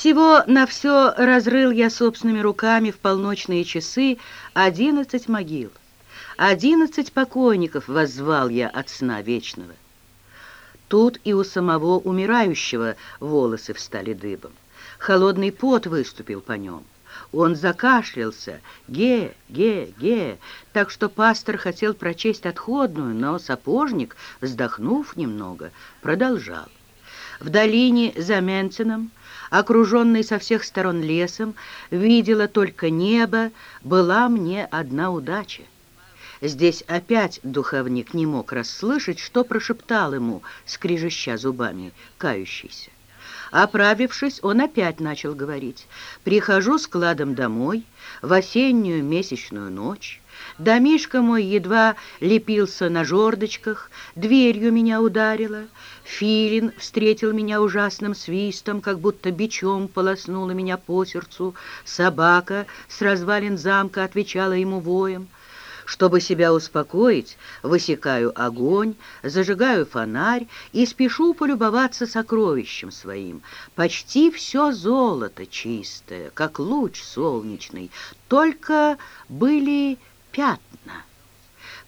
Всего на все разрыл я собственными руками в полночные часы одиннадцать могил. Одиннадцать покойников воззвал я от сна вечного. Тут и у самого умирающего волосы встали дыбом. Холодный пот выступил по нем. Он закашлялся, ге, ге, ге, так что пастор хотел прочесть отходную, но сапожник, вздохнув немного, продолжал. В долине за Менцином, окруженной со всех сторон лесом, видела только небо, была мне одна удача. Здесь опять духовник не мог расслышать, что прошептал ему, скрежеща зубами, кающийся. Оправившись, он опять начал говорить. «Прихожу с кладом домой в осеннюю месячную ночь. Домишка мой едва лепился на жердочках, дверью меня ударило. Филин встретил меня ужасным свистом, как будто бичом полоснула меня по сердцу. Собака с развалин замка отвечала ему воем. Чтобы себя успокоить, высекаю огонь, зажигаю фонарь и спешу полюбоваться сокровищем своим. Почти все золото чистое, как луч солнечный, только были пятна.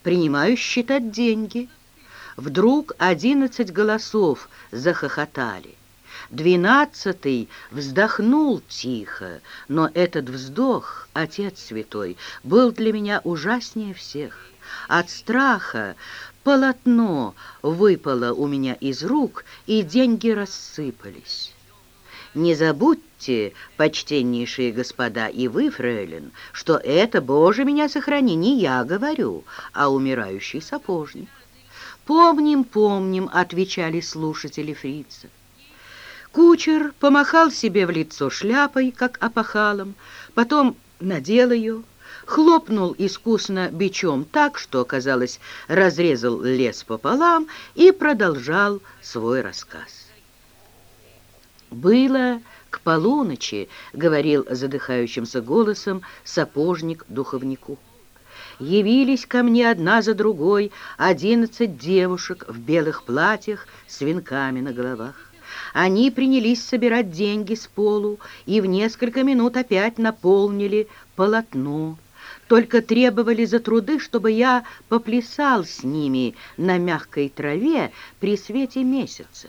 Принимаю считать деньги. Вдруг одиннадцать голосов захохотали. Двенадцатый вздохнул тихо, но этот вздох, Отец Святой, был для меня ужаснее всех. От страха полотно выпало у меня из рук, и деньги рассыпались. Не забудьте, почтеннейшие господа, и вы, фрейлин, что это, Боже, меня сохрани, не я говорю, а умирающий сапожник. «Помним, помним», — отвечали слушатели фрица. Кучер помахал себе в лицо шляпой, как опахалом, потом надел ее, хлопнул искусно бичом так, что, казалось, разрезал лес пополам и продолжал свой рассказ. «Было к полуночи», — говорил задыхающимся голосом сапожник духовнику. «Явились ко мне одна за другой одиннадцать девушек в белых платьях с венками на головах. Они принялись собирать деньги с полу и в несколько минут опять наполнили полотно. Только требовали за труды, чтобы я поплясал с ними на мягкой траве при свете месяца.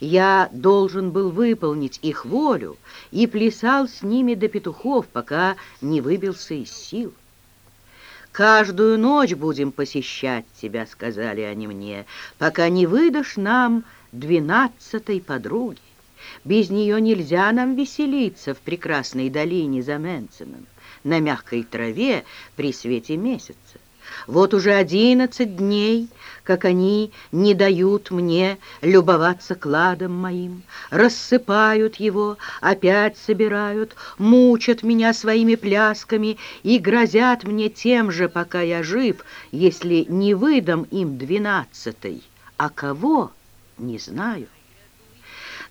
Я должен был выполнить их волю и плясал с ними до петухов, пока не выбился из сил. «Каждую ночь будем посещать тебя», — сказали они мне, «пока не выдашь нам двенадцатой подруги. Без нее нельзя нам веселиться в прекрасной долине за Менцином, на мягкой траве при свете месяца. Вот уже одиннадцать дней, как они не дают мне любоваться кладом моим, рассыпают его, опять собирают, мучат меня своими плясками и грозят мне тем же, пока я жив, если не выдам им двенадцатой. А кого? Не знаю.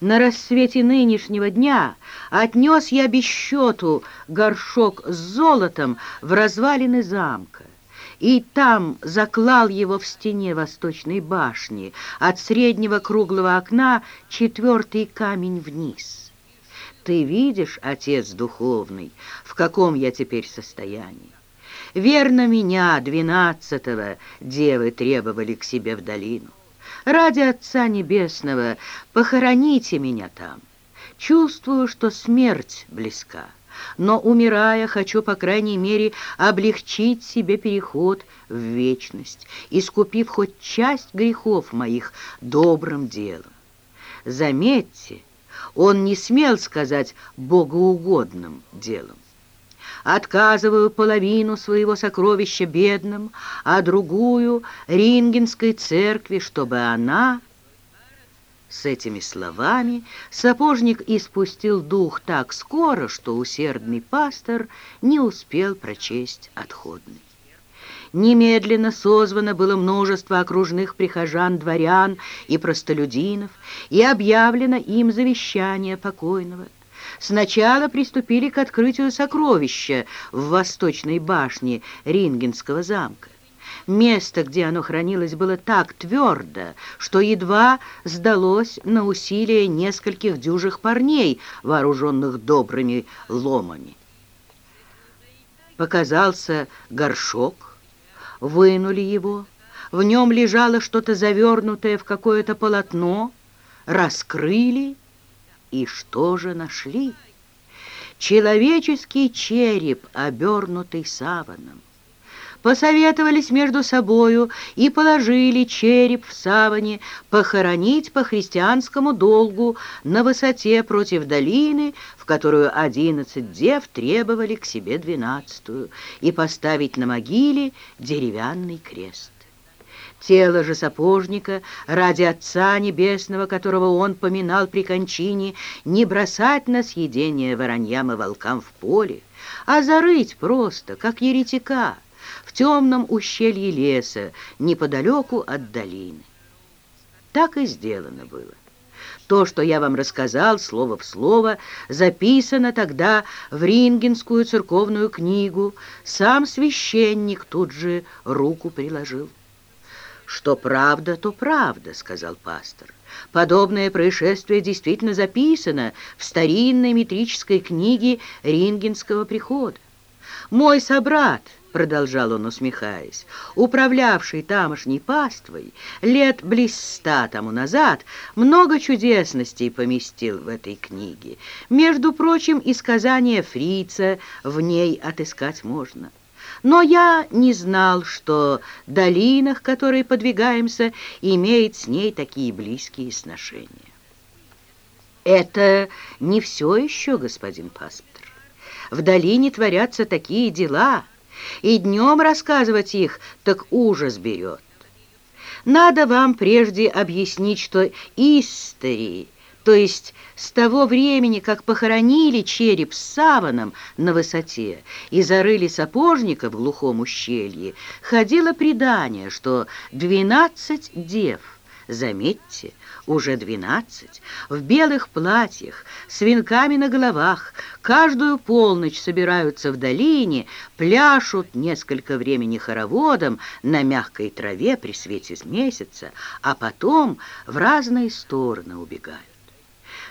На рассвете нынешнего дня отнес я без счету горшок с золотом в развалины замка и там заклал его в стене восточной башни, от среднего круглого окна четвертый камень вниз. Ты видишь, отец духовный, в каком я теперь состоянии? Верно меня, двенадцатого, девы требовали к себе в долину. Ради Отца Небесного похороните меня там. Чувствую, что смерть близка, но, умирая, хочу, по крайней мере, облегчить себе переход в вечность, искупив хоть часть грехов моих добрым делом. Заметьте, он не смел сказать богоугодным делом. Отказываю половину своего сокровища бедным, а другую — Рингенской церкви, чтобы она... С этими словами сапожник испустил дух так скоро, что усердный пастор не успел прочесть отходный. Немедленно созвано было множество окружных прихожан, дворян и простолюдинов, и объявлено им завещание покойного. Сначала приступили к открытию сокровища в восточной башне Рингенского замка. Место, где оно хранилось, было так твердо, что едва сдалось на усилия нескольких дюжих парней, вооруженных добрыми ломами. Показался горшок, вынули его, в нем лежало что-то завернутое в какое-то полотно, раскрыли, и что же нашли? Человеческий череп, обернутый саваном. Посоветовались между собою и положили череп в саване похоронить по христианскому долгу на высоте против долины, в которую одиннадцать дев требовали к себе двенадцатую, и поставить на могиле деревянный крест. Тело же сапожника ради Отца Небесного, которого он поминал при кончине, не бросать на съедение вороньям и волкам в поле, а зарыть просто, как еретика, темном ущелье леса, неподалеку от долины. Так и сделано было. То, что я вам рассказал, слово в слово, записано тогда в Рингенскую церковную книгу. Сам священник тут же руку приложил. «Что правда, то правда», — сказал пастор. «Подобное происшествие действительно записано в старинной метрической книге Рингенского прихода. Мой собрат, — продолжал он, усмехаясь, — управлявший тамошней паствой, лет близ ста тому назад, много чудесностей поместил в этой книге. Между прочим, и сказания фрица в ней отыскать можно». Но я не знал, что долина, к которой подвигаемся, имеет с ней такие близкие сношения. Это не все еще, господин пастор. В долине творятся такие дела, и днем рассказывать их так ужас берет. Надо вам прежде объяснить, что истории то есть с того времени, как похоронили череп с саваном на высоте и зарыли сапожника в глухом ущелье, ходило предание, что двенадцать дев, заметьте, уже двенадцать, в белых платьях, с венками на головах, каждую полночь собираются в долине, пляшут несколько времени хороводом на мягкой траве при свете месяца, а потом в разные стороны убегают.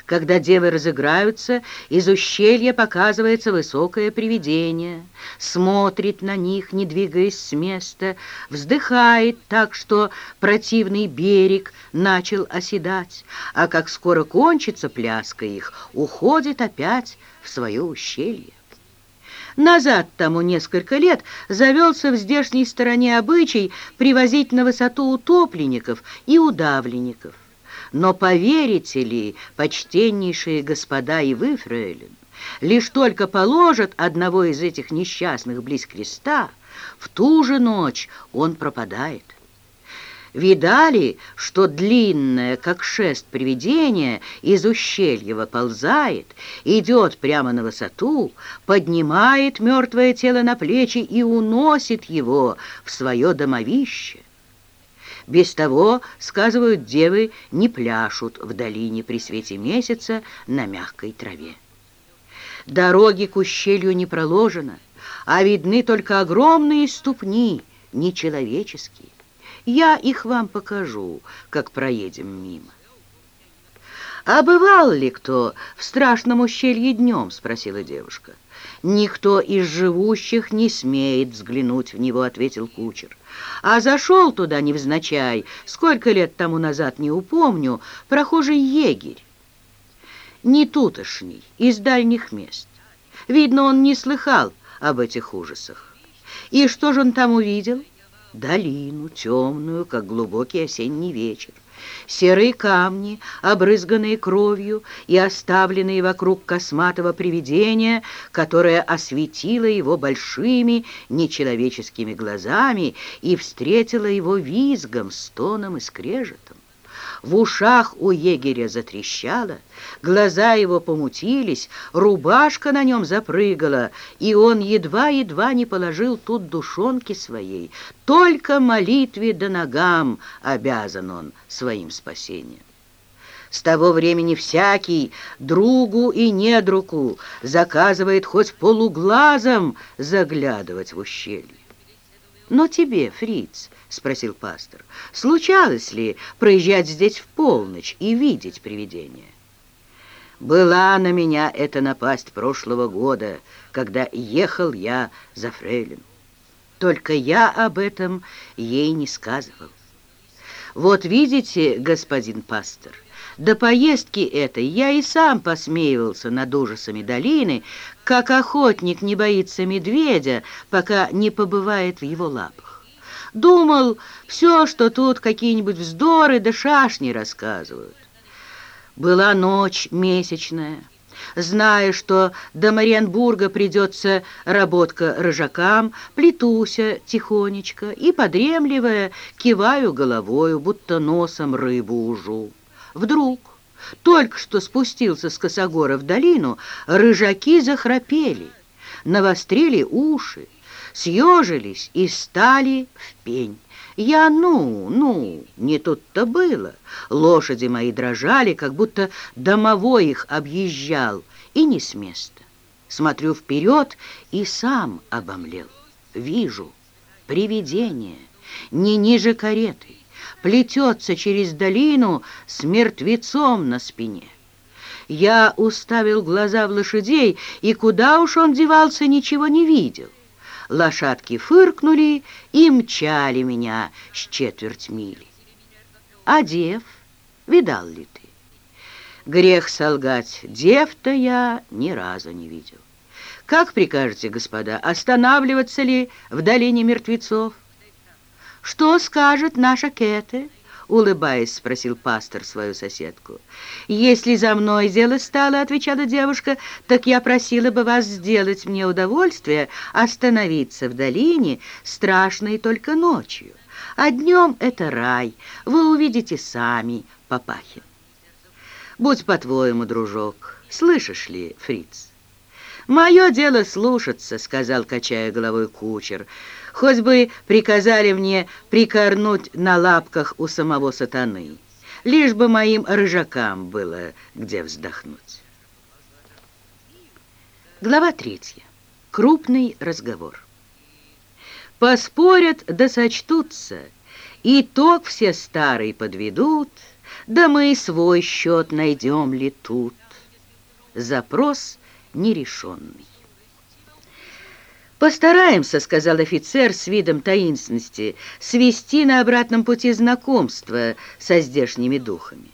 Когда девы разыграются, из ущелья показывается высокое привидение, смотрит на них, не двигаясь с места, вздыхает так, что противный берег начал оседать, а как скоро кончится пляска их, уходит опять в свое ущелье. Назад тому несколько лет завелся в здешней стороне обычай привозить на высоту утопленников и удавленников. Но поверите ли, почтеннейшие господа и вы, фрейлин, лишь только положат одного из этих несчастных близ креста, в ту же ночь он пропадает. Видали, что длинное, как шест привидение, из ущелья выползает, идет прямо на высоту, поднимает мертвое тело на плечи и уносит его в свое домовище? Без того, сказывают девы, не пляшут в долине при свете месяца на мягкой траве. Дороги к ущелью не проложено, а видны только огромные ступни, нечеловеческие. Я их вам покажу, как проедем мимо. «А бывал ли кто в страшном ущелье днем?» — спросила девушка. «Никто из живущих не смеет взглянуть в него», — ответил кучер. «А зашел туда невзначай, сколько лет тому назад не упомню, прохожий егерь. Не тутошний, из дальних мест. Видно, он не слыхал об этих ужасах. И что же он там увидел? Долину, темную, как глубокий осенний вечер серые камни, обрызганные кровью и оставленные вокруг косматого привидения, которое осветило его большими нечеловеческими глазами и встретило его визгом, стоном и скрежетом. В ушах у егеря затрещало, глаза его помутились, рубашка на нем запрыгала, и он едва-едва не положил тут душонки своей. Только молитве да ногам обязан он своим спасением. С того времени всякий другу и недругу заказывает хоть полуглазом заглядывать в ущелье. «Но тебе, фриц, — спросил пастор, — случалось ли проезжать здесь в полночь и видеть привидение?» «Была на меня эта напасть прошлого года, когда ехал я за фрейлин. Только я об этом ей не сказывал. Вот видите, господин пастор, до поездки этой я и сам посмеивался над ужасами долины, как охотник не боится медведя, пока не побывает в его лапах. Думал, все, что тут какие-нибудь вздоры да шашни рассказывают. Была ночь месячная, Зная, что до Мариенбурга придется работка рыжакам, плетуся тихонечко и, подремливая, киваю головою, будто носом рыбу ужу. Вдруг, только что спустился с Косогора в долину, рыжаки захрапели, навострили уши, съежились и стали в пень. Я, ну, ну, не тут-то было. Лошади мои дрожали, как будто домовой их объезжал, и не с места. Смотрю вперед и сам обомлел. Вижу привидение, не ниже кареты плетется через долину с мертвецом на спине. Я уставил глаза в лошадей, и куда уж он девался, ничего не видел. Лошадки фыркнули и мчали меня с четверть мили. А дев, видал ли ты? Грех солгать, дев-то я ни разу не видел. Как прикажете, господа, останавливаться ли в долине мертвецов? «Что скажет наша Кэте?» — улыбаясь, спросил пастор свою соседку. «Если за мной дело стало, — отвечала девушка, — так я просила бы вас сделать мне удовольствие остановиться в долине, страшной только ночью. А днем это рай, вы увидите сами, Папахин». «Будь по-твоему, дружок, слышишь ли, фриц?» «Мое дело слушаться», — сказал, качая головой кучер, — Хоть бы приказали мне прикорнуть на лапках у самого сатаны, лишь бы моим рыжакам было где вздохнуть. Глава третья. Крупный разговор. Поспорят да сочтутся, итог все старый подведут, да мы свой счет найдем ли тут. Запрос нерешенный. «Постараемся», — сказал офицер с видом таинственности, «свести на обратном пути знакомство со здешними духами».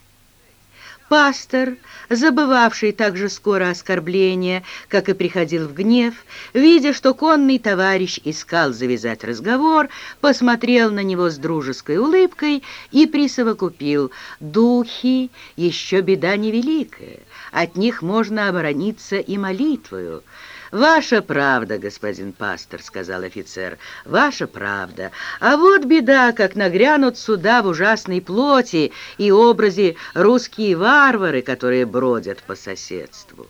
Пастор, забывавший так же скоро оскорбления, как и приходил в гнев, видя, что конный товарищ искал завязать разговор, посмотрел на него с дружеской улыбкой и присовокупил «Духи — еще беда невеликая, от них можно оборониться и молитвою». «Ваша правда, господин пастор», — сказал офицер, — «ваша правда. А вот беда, как нагрянут сюда в ужасной плоти и образе русские варвары, которые бродят по соседству».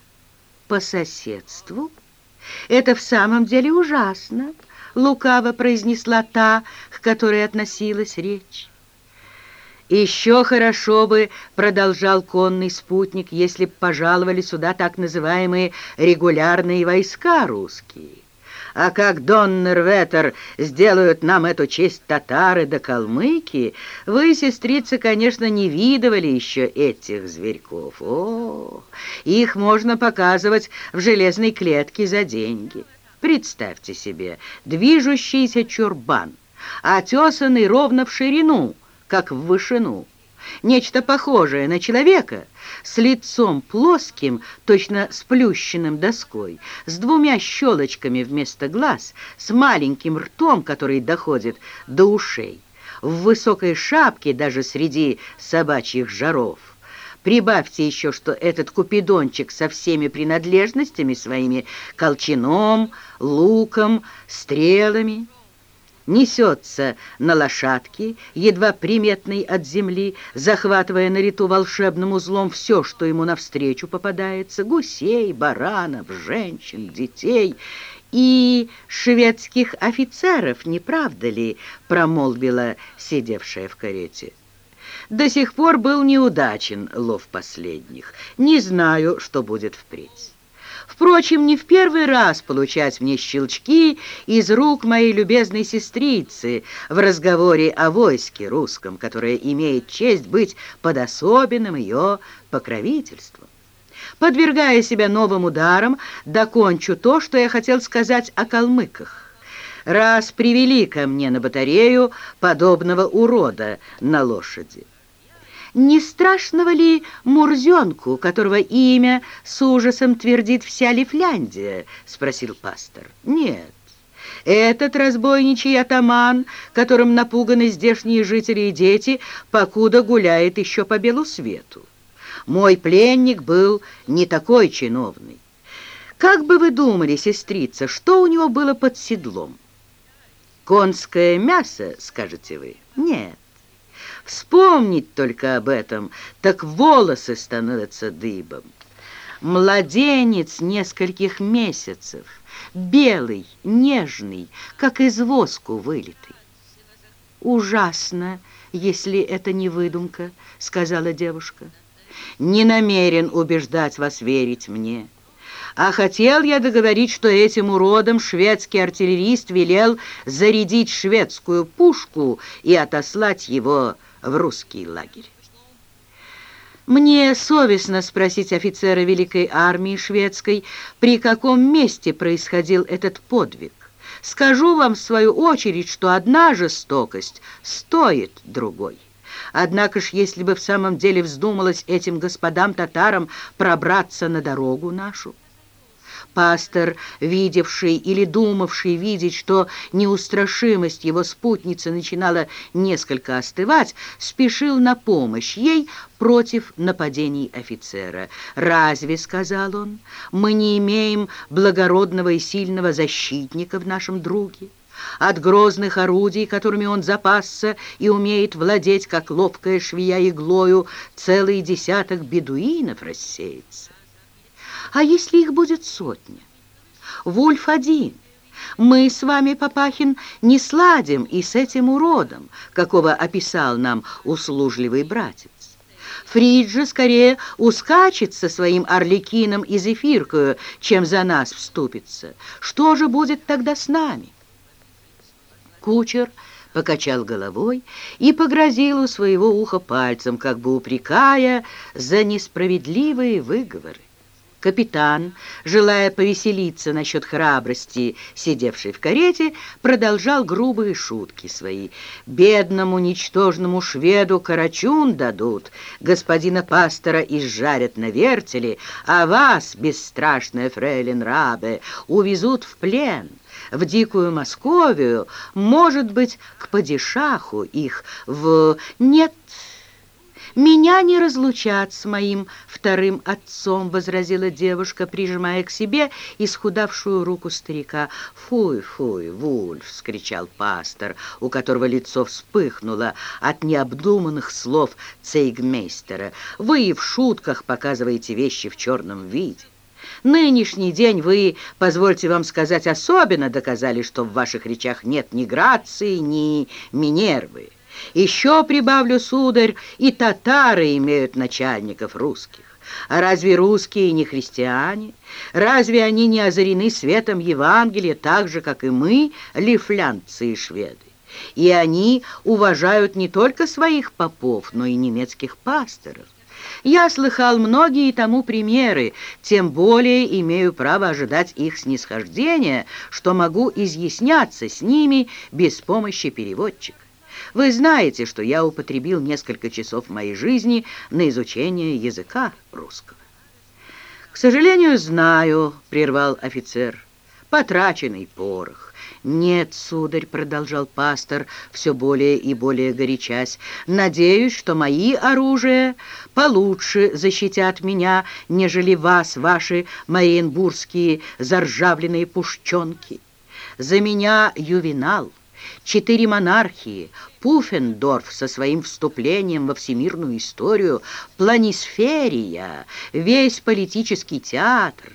«По соседству? Это в самом деле ужасно», — лукаво произнесла та, к которой относилась речь. Еще хорошо бы, продолжал конный спутник, если б пожаловали сюда так называемые регулярные войска русские. А как Доннер-Ветер сделают нам эту честь татары да калмыки, вы, сестрица, конечно, не видывали еще этих зверьков. О, их можно показывать в железной клетке за деньги. Представьте себе, движущийся чурбан, отесанный ровно в ширину, как в вышину. Нечто похожее на человека, с лицом плоским, точно сплющенным доской, с двумя щелочками вместо глаз, с маленьким ртом, который доходит до ушей, в высокой шапке даже среди собачьих жаров. Прибавьте еще, что этот купидончик со всеми принадлежностями своими, колчаном, луком, стрелами — несется на лошадке, едва приметный от земли, захватывая на лету волшебным узлом все, что ему навстречу попадается, гусей, баранов, женщин, детей и шведских офицеров, не правда ли, промолвила сидевшая в карете. До сих пор был неудачен лов последних. Не знаю, что будет впредь. Впрочем, не в первый раз получать мне щелчки из рук моей любезной сестрицы в разговоре о войске русском, которое имеет честь быть под особенным ее покровительством. Подвергая себя новым ударам, докончу то, что я хотел сказать о калмыках. Раз привели ко мне на батарею подобного урода на лошади. Не страшного ли Мурзенку, которого имя с ужасом твердит вся Лифляндия? Спросил пастор. Нет. Этот разбойничий атаман, которым напуганы здешние жители и дети, покуда гуляет еще по белу свету. Мой пленник был не такой чиновный. Как бы вы думали, сестрица, что у него было под седлом? Конское мясо, скажете вы? Нет. Вспомнить только об этом, так волосы становятся дыбом. Младенец нескольких месяцев, белый, нежный, как из воску вылитый. «Ужасно, если это не выдумка», — сказала девушка. «Не намерен убеждать вас верить мне». А хотел я договорить, что этим уродом шведский артиллерист велел зарядить шведскую пушку и отослать его в русский лагерь. Мне совестно спросить офицера Великой армии шведской, при каком месте происходил этот подвиг. Скажу вам в свою очередь, что одна жестокость стоит другой. Однако ж, если бы в самом деле вздумалось этим господам-татарам пробраться на дорогу нашу, Пастор, видевший или думавший видеть, что неустрашимость его спутницы начинала несколько остывать, спешил на помощь ей против нападений офицера. «Разве, — сказал он, — мы не имеем благородного и сильного защитника в нашем друге?» От грозных орудий, которыми он запасся и умеет владеть, как ловкая швея иглою, целый десяток бедуинов рассеется. А если их будет сотня? Вульф один. Мы с вами, Папахин, не сладим и с этим уродом, какого описал нам услужливый братец. Фриджи скорее ускачет со своим орликином и зефиркою, чем за нас вступится. Что же будет тогда с нами? Кучер покачал головой и погрозил у своего уха пальцем, как бы упрекая за несправедливые выговоры. Капитан, желая повеселиться насчет храбрости, сидевший в карете, продолжал грубые шутки свои. «Бедному, ничтожному шведу карачун дадут, господина пастора изжарят на вертеле, а вас, бесстрашная фрейлин Рабе, увезут в плен» в дикую Московию, может быть, к падишаху их в... Нет, «Меня не разлучат с моим вторым отцом», — возразила девушка, прижимая к себе исхудавшую руку старика. «Фуй, фуй, Вульф!» — скричал пастор, у которого лицо вспыхнуло от необдуманных слов цейгмейстера. «Вы и в шутках показываете вещи в черном виде. Нынешний день вы, позвольте вам сказать, особенно доказали, что в ваших речах нет ни грации, ни Минервы». Еще прибавлю, сударь, и татары имеют начальников русских. А разве русские не христиане? Разве они не озарены светом Евангелия так же, как и мы, лифлянцы и шведы? И они уважают не только своих попов, но и немецких пасторов. Я слыхал многие тому примеры, тем более имею право ожидать их снисхождения, что могу изъясняться с ними без помощи переводчика. Вы знаете, что я употребил несколько часов моей жизни на изучение языка русского. «К сожалению, знаю», — прервал офицер, — «потраченный порох». «Нет, сударь», — продолжал пастор, все более и более горячась, «надеюсь, что мои оружия получше защитят меня, нежели вас, ваши мариенбургские заржавленные пушченки. За меня ювенал» четыре монархии, Пуффендорф со своим вступлением во всемирную историю, планисферия, весь политический театр.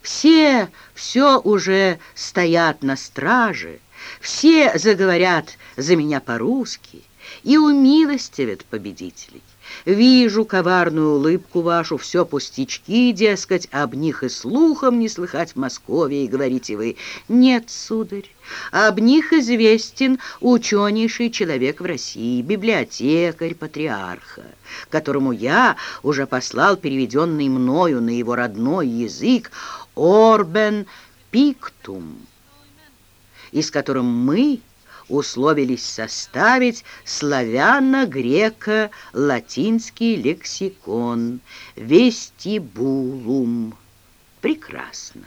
Все, все уже стоят на страже, все заговорят за меня по-русски и умилостивят победителей. Вижу коварную улыбку вашу, все пустячки, дескать, об них и слухом не слыхать в Москве, и говорите вы, нет, сударь, об них известен ученейший человек в России, библиотекарь патриарха, которому я уже послал переведенный мною на его родной язык Орбен Пиктум, и с которым мы условились составить славяно-греко-латинский лексикон «Вестибулум». Прекрасно.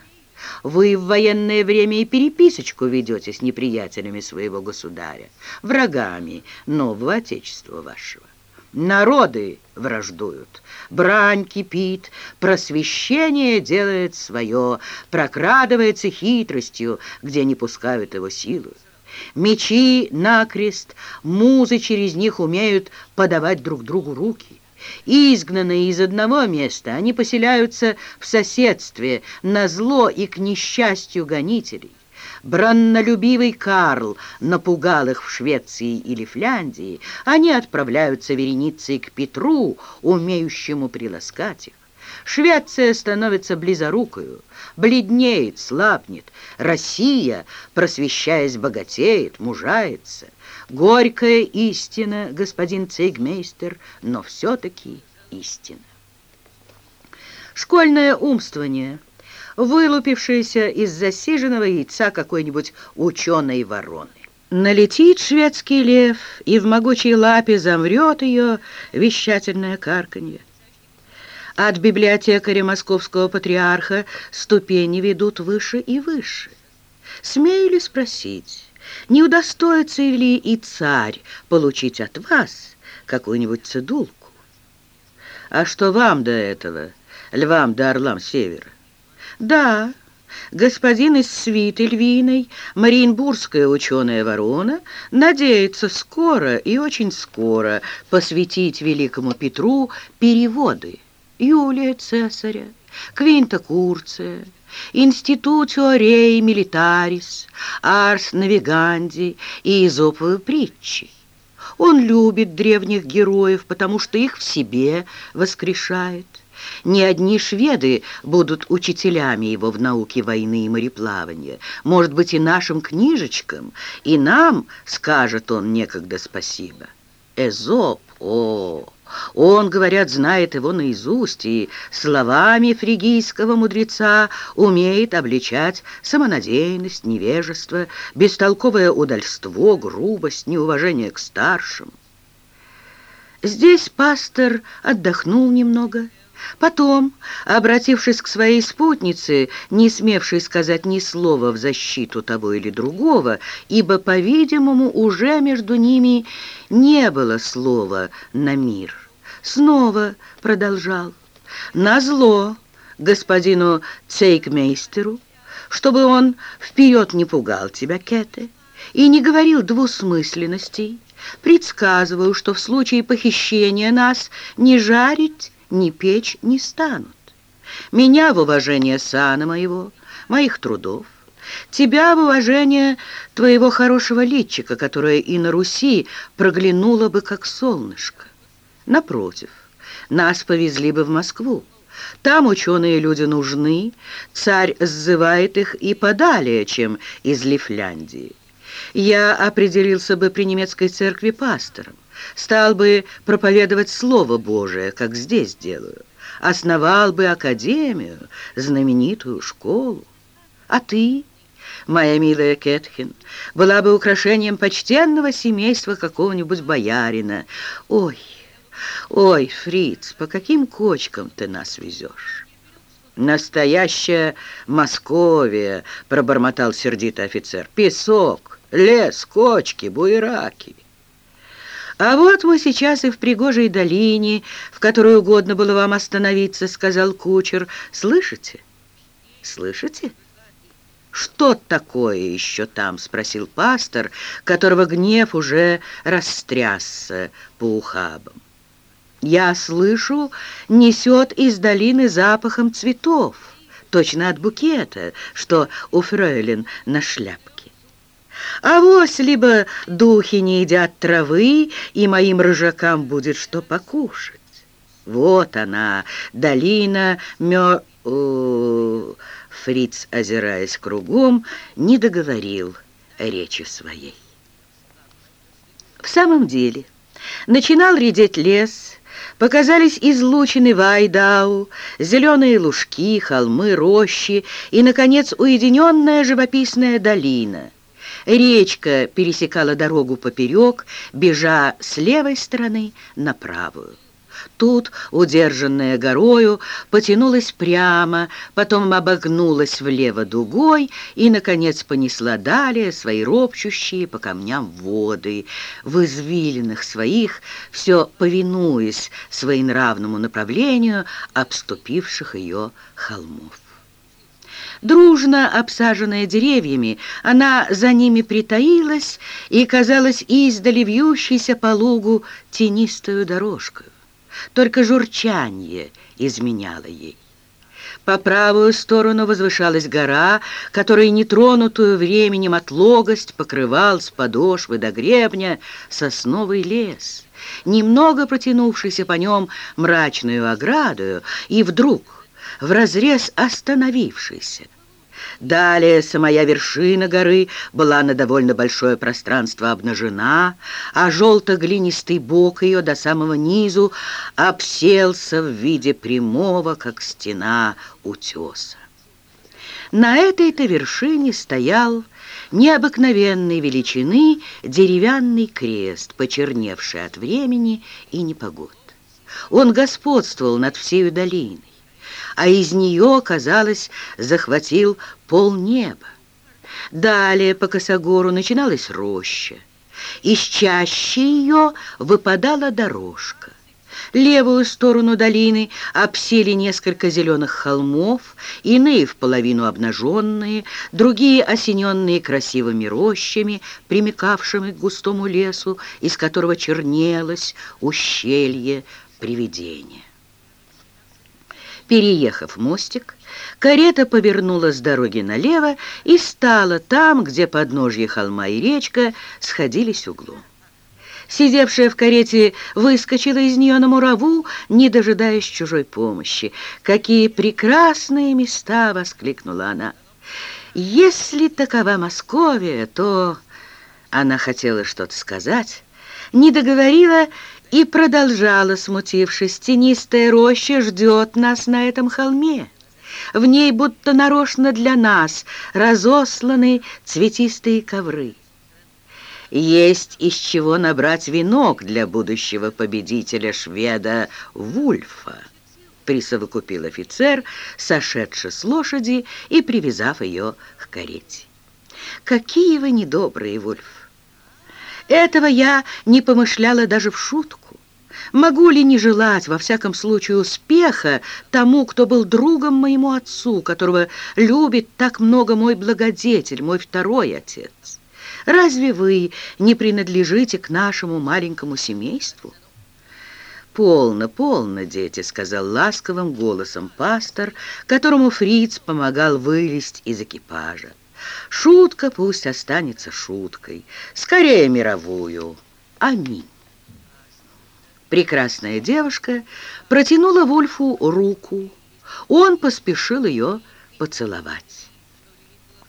Вы в военное время и переписочку ведете с неприятелями своего государя, врагами нового отечества вашего. Народы враждуют, брань кипит, просвещение делает свое, прокрадывается хитростью, где не пускают его силу. Мечи накрест, музы через них умеют подавать друг другу руки. Изгнанные из одного места, они поселяются в соседстве, на зло и к несчастью гонителей. Браннолюбивый Карл напугал их в Швеции или Финляндии, они отправляются вереницей к Петру, умеющему приласкать их. Швеция становится близорукою, бледнеет, слабнет. Россия, просвещаясь, богатеет, мужается. Горькая истина, господин цейгмейстер, но все-таки истина. Школьное умствование, вылупившееся из засиженного яйца какой-нибудь ученой вороны. Налетит шведский лев, и в могучей лапе замрет ее вещательное карканье. От библиотекаря московского патриарха ступени ведут выше и выше. Смею ли спросить, не удостоится ли и царь получить от вас какую-нибудь цедулку? А что вам до этого, львам да орлам севера? Да, господин из свиты львиной, мариенбургская ученая ворона, надеется скоро и очень скоро посвятить великому Петру переводы Юлия Цесаря, Квинта Курция, Институтио Рей Милитарис, Арс Навиганди и Изоповы притчи. Он любит древних героев, потому что их в себе воскрешает. Не одни шведы будут учителями его в науке войны и мореплавания. Может быть, и нашим книжечкам, и нам скажет он некогда спасибо. Эзоп, о, он, говорят, знает его наизусть и словами фригийского мудреца умеет обличать самонадеянность, невежество, бестолковое удальство, грубость, неуважение к старшим. Здесь пастор отдохнул немного, Потом, обратившись к своей спутнице, не смевшей сказать ни слова в защиту того или другого, ибо, по-видимому, уже между ними не было слова на мир, снова продолжал. На зло господину Цейкмейстеру, чтобы он вперед не пугал тебя, Кете, и не говорил двусмысленностей, предсказываю, что в случае похищения нас не жарить, ни печь не станут. Меня в уважение сана моего, моих трудов, тебя в уважение твоего хорошего личика, которое и на Руси проглянуло бы, как солнышко. Напротив, нас повезли бы в Москву. Там ученые люди нужны, царь сзывает их и подалее, чем из Лифляндии. Я определился бы при немецкой церкви пастором стал бы проповедовать Слово Божие, как здесь делаю, основал бы академию, знаменитую школу. А ты, моя милая Кетхин, была бы украшением почтенного семейства какого-нибудь боярина. Ой, ой, Фриц, по каким кочкам ты нас везешь? «Настоящая Московия!» — пробормотал сердитый офицер. «Песок, лес, кочки, буераки!» «А вот мы сейчас и в пригожей долине, в которой угодно было вам остановиться», — сказал кучер. «Слышите? Слышите?» «Что такое еще там?» — спросил пастор, которого гнев уже растрясся по ухабам. «Я слышу, несет из долины запахом цветов, точно от букета, что у фройлен на шляпке. А вось либо духи не едят травы, и моим рыжакам будет что покушать. Вот она, долина мё... Фриц, озираясь кругом, не договорил речи своей. В самом деле, начинал редеть лес, показались излучины Вайдау, зеленые лужки, холмы, рощи и, наконец, уединенная живописная долина. Речка пересекала дорогу поперек, бежа с левой стороны на правую. Тут, удержанная горою, потянулась прямо, потом обогнулась влево дугой и, наконец, понесла далее свои ропчущие по камням воды, в извилинах своих, все повинуясь своенравному направлению обступивших ее холмов. Дружно обсаженная деревьями, она за ними притаилась и казалась издали вьющейся по лугу тенистую дорожкой только журчание изменяло ей. По правую сторону возвышалась гора, которая нетронутую временем отлогость покрывал с подошвы до гребня сосновый лес, немного протянувшийся по нем мрачную оградою и вдруг в разрез остановившийся. Далее самая вершина горы была на довольно большое пространство обнажена, а желто-глинистый бок ее до самого низу обселся в виде прямого, как стена, утеса. На этой-то вершине стоял необыкновенной величины деревянный крест, почерневший от времени и непогод. Он господствовал над всею долиной а из нее, казалось, захватил полнеба. Далее по косогору начиналась роща. Из чаще ее выпадала дорожка. Левую сторону долины обсели несколько зеленых холмов, иные в половину обнаженные, другие осененные красивыми рощами, примыкавшими к густому лесу, из которого чернелось ущелье привидения. Переехав мостик, карета повернула с дороги налево и стала там, где подножье холма и речка сходились углом. Сидевшая в карете выскочила из нее на мураву, не дожидаясь чужой помощи. «Какие прекрасные места!» — воскликнула она. «Если такова Московия, то...» Она хотела что-то сказать, не договорила и продолжала, смутившись, тенистая роща ждет нас на этом холме. В ней будто нарочно для нас разосланы цветистые ковры. Есть из чего набрать венок для будущего победителя шведа Вульфа, присовокупил офицер, сошедший с лошади и привязав ее к карете. «Какие вы недобрые, Вульф! Этого я не помышляла даже в шутку. Могу ли не желать, во всяком случае, успеха тому, кто был другом моему отцу, которого любит так много мой благодетель, мой второй отец? Разве вы не принадлежите к нашему маленькому семейству?» «Полно, полно, дети», — сказал ласковым голосом пастор, которому фриц помогал вылезть из экипажа. «Шутка пусть останется шуткой, скорее мировую. Аминь». Прекрасная девушка протянула Вульфу руку. Он поспешил ее поцеловать.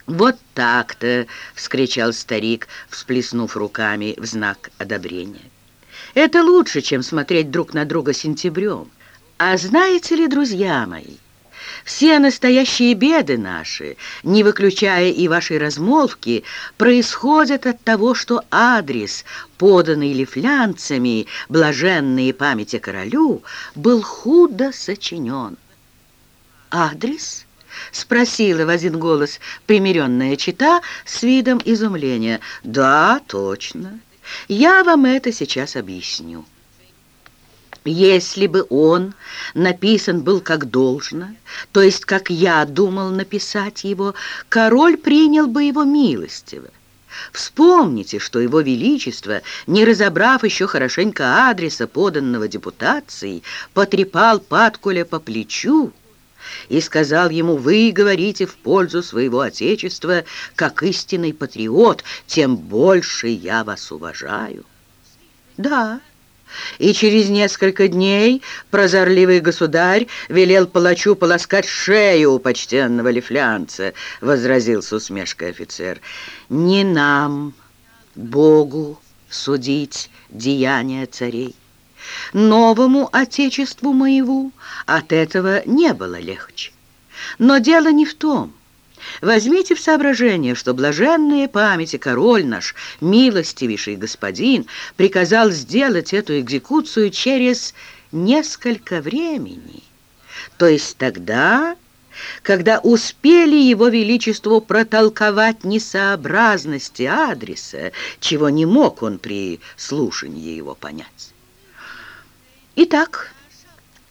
«Вот так-то!» — вскричал старик, всплеснув руками в знак одобрения. «Это лучше, чем смотреть друг на друга сентябрем. А знаете ли, друзья мои, все настоящие беды наши, не выключая и вашей размолвки, происходят от того, что адрес, поданный лифлянцами, блаженные памяти королю, был худо сочинен. «Адрес?» — спросила в один голос примиренная чита с видом изумления. «Да, точно. Я вам это сейчас объясню». Если бы он написан был как должно, то есть как я думал написать его, король принял бы его милостиво. Вспомните, что его величество, не разобрав еще хорошенько адреса, поданного депутацией, потрепал Паткуля по плечу, и сказал ему, «Вы говорите в пользу своего Отечества, как истинный патриот, тем больше я вас уважаю». «Да». И через несколько дней прозорливый государь велел палачу полоскать шею у почтенного лифлянца, возразил с усмешкой офицер. «Не нам, Богу, судить деяния царей. Новому отечеству моему от этого не было легче. Но дело не в том. Возьмите в соображение, что блаженные памяти король наш, милостивейший господин, приказал сделать эту экзекуцию через несколько времени. То есть тогда, когда успели его величеству протолковать несообразности адреса, чего не мог он при слушании его понять. Итак,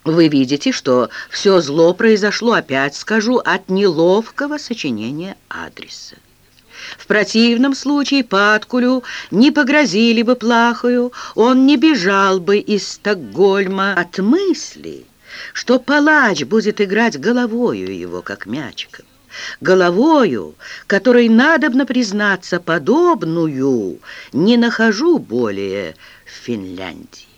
вы видите, что все зло произошло, опять скажу, от неловкого сочинения адреса. В противном случае Паткулю не погрозили бы плахою, он не бежал бы из Стокгольма от мысли, что палач будет играть головою его, как мячиком. Головою, которой, надобно признаться, подобную не нахожу более в Финляндии.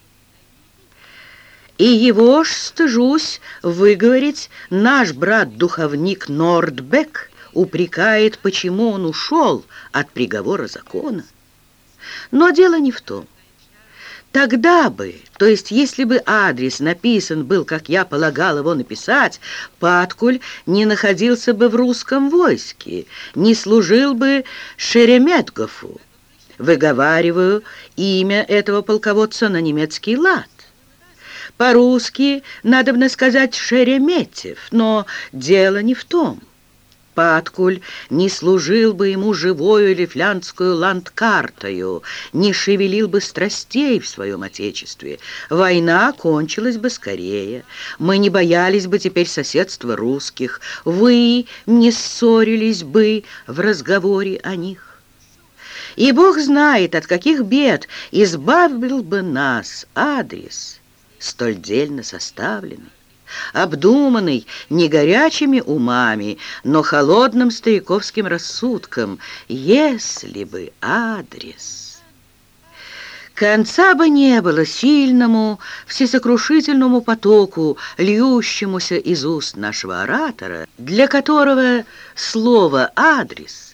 И его ж, стыжусь, выговорить, наш брат-духовник Нордбек упрекает, почему он ушел от приговора закона. Но дело не в том. Тогда бы, то есть если бы адрес написан был, как я полагал его написать, Паткуль не находился бы в русском войске, не служил бы Шереметгофу. Выговариваю имя этого полководца на немецкий лад. По-русски, надо бы сказать, Шереметьев, но дело не в том. Паткуль не служил бы ему живою лифлянскую ландкартою, не шевелил бы страстей в своем отечестве. Война кончилась бы скорее. Мы не боялись бы теперь соседства русских. Вы не ссорились бы в разговоре о них. И Бог знает, от каких бед избавил бы нас адрес столь дельно составленный, обдуманный не горячими умами, но холодным стариковским рассудком, если бы адрес... Конца бы не было сильному, всесокрушительному потоку, льющемуся из уст нашего оратора, для которого слово «адрес»